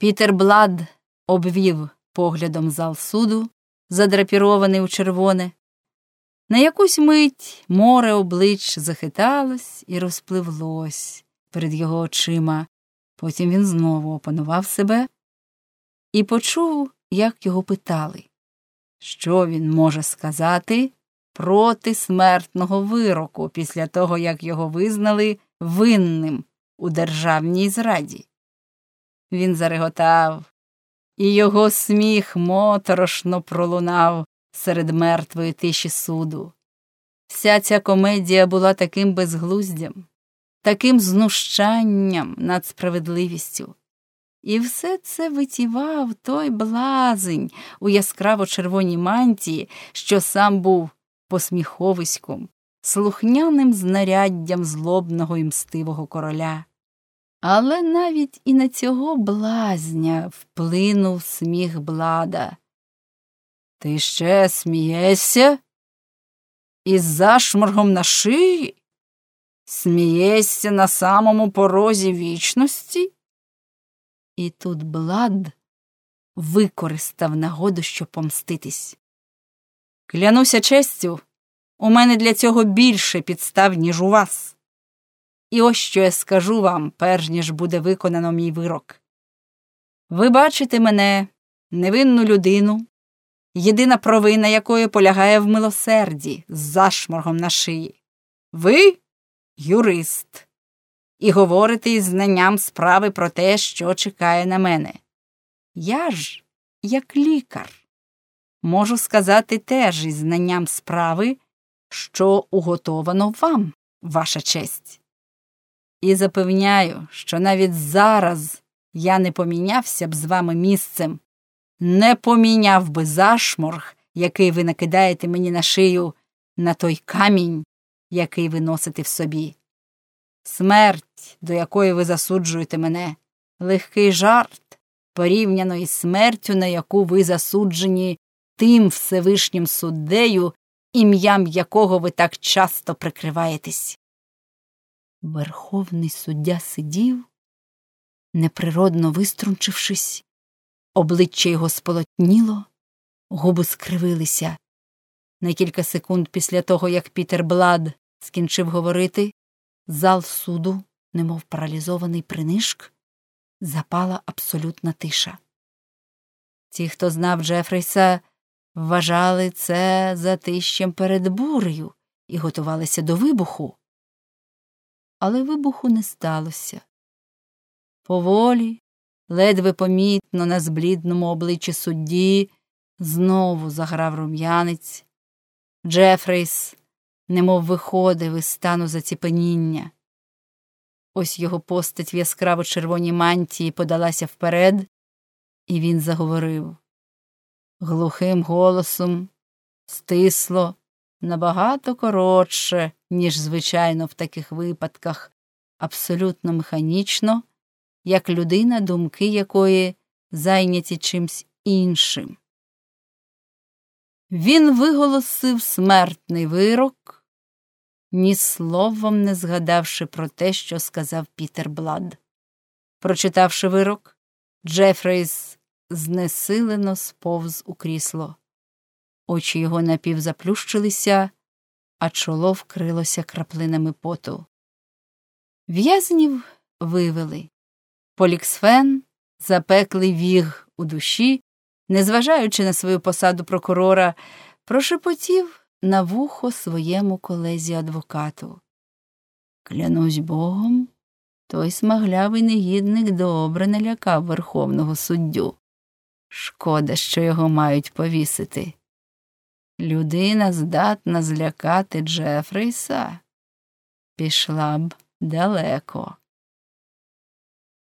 Пітер Блад обвів поглядом зал суду, задрапірований у червоне. На якусь мить море облич захиталось і розпливлось перед його очима. Потім він знову опанував себе і почув, як його питали, що він може сказати проти смертного вироку після того, як його визнали винним у державній зраді. Він зареготав, і його сміх моторошно пролунав серед мертвої тиші суду. Вся ця комедія була таким безглуздям, таким знущанням над справедливістю. І все це витівав той блазень у яскраво червоній мантії, що сам був посміховиськом, слухняним знаряддям злобного і мстивого короля. Але навіть і на цього блазня вплинув сміх блада. Ти ще смієшся? Із зашморгом на шиї? Смієшся на самому порозі вічності? І тут блад використав нагоду, щоб помститись. Клянуся честю, у мене для цього більше підстав, ніж у вас. І ось що я скажу вам, перш ніж буде виконано мій вирок. Ви бачите мене, невинну людину, єдина провина якої полягає в милосерді з зашморгом на шиї. Ви юрист, і говорите із знанням справи про те, що чекає на мене. Я ж, як лікар, можу сказати теж із знанням справи, що уготовано вам, ваша честь. І запевняю, що навіть зараз я не помінявся б з вами місцем, не поміняв би зашморг, який ви накидаєте мені на шию, на той камінь, який ви носите в собі. Смерть, до якої ви засуджуєте мене, легкий жарт, порівняно із смертю, на яку ви засуджені тим Всевишнім суддею, ім'ям якого ви так часто прикриваєтесь. Верховний суддя сидів, неприродно виструнчившись, обличчя його сполотніло, губи скривилися. На кілька секунд після того, як Пітер Блад скінчив говорити, зал суду, немов паралізований принишк, запала абсолютна тиша. Ті, хто знав Джефрейса, вважали це затищем перед бурею і готувалися до вибуху. Але вибуху не сталося. Поволі, ледве помітно на зблідному обличчі судді, знову заграв рум'янець. Джефрейс немов виходив із стану заціпеніння. Ось його постать в яскраво червоній мантії подалася вперед, і він заговорив глухим голосом, стисло, набагато коротше, ніж звичайно в таких випадках, абсолютно механічно, як людина, думки якої зайняті чимсь іншим. Він виголосив смертний вирок, ні словом не згадавши про те, що сказав Пітер Блад. Прочитавши вирок, Джефрейс знесилено сповз у крісло. Очі його напівзаплющилися, а чоло вкрилося краплинами поту. В'язнів вивели. Поліксфен запеклий віг у душі, незважаючи на свою посаду прокурора, прошепотів на вухо своєму колезі адвокату. Клянусь богом, той смаглявий негідник добре налякав верховного суддю. Шкода, що його мають повісити. Людина здатна злякати Джефрейса. Пішла б далеко.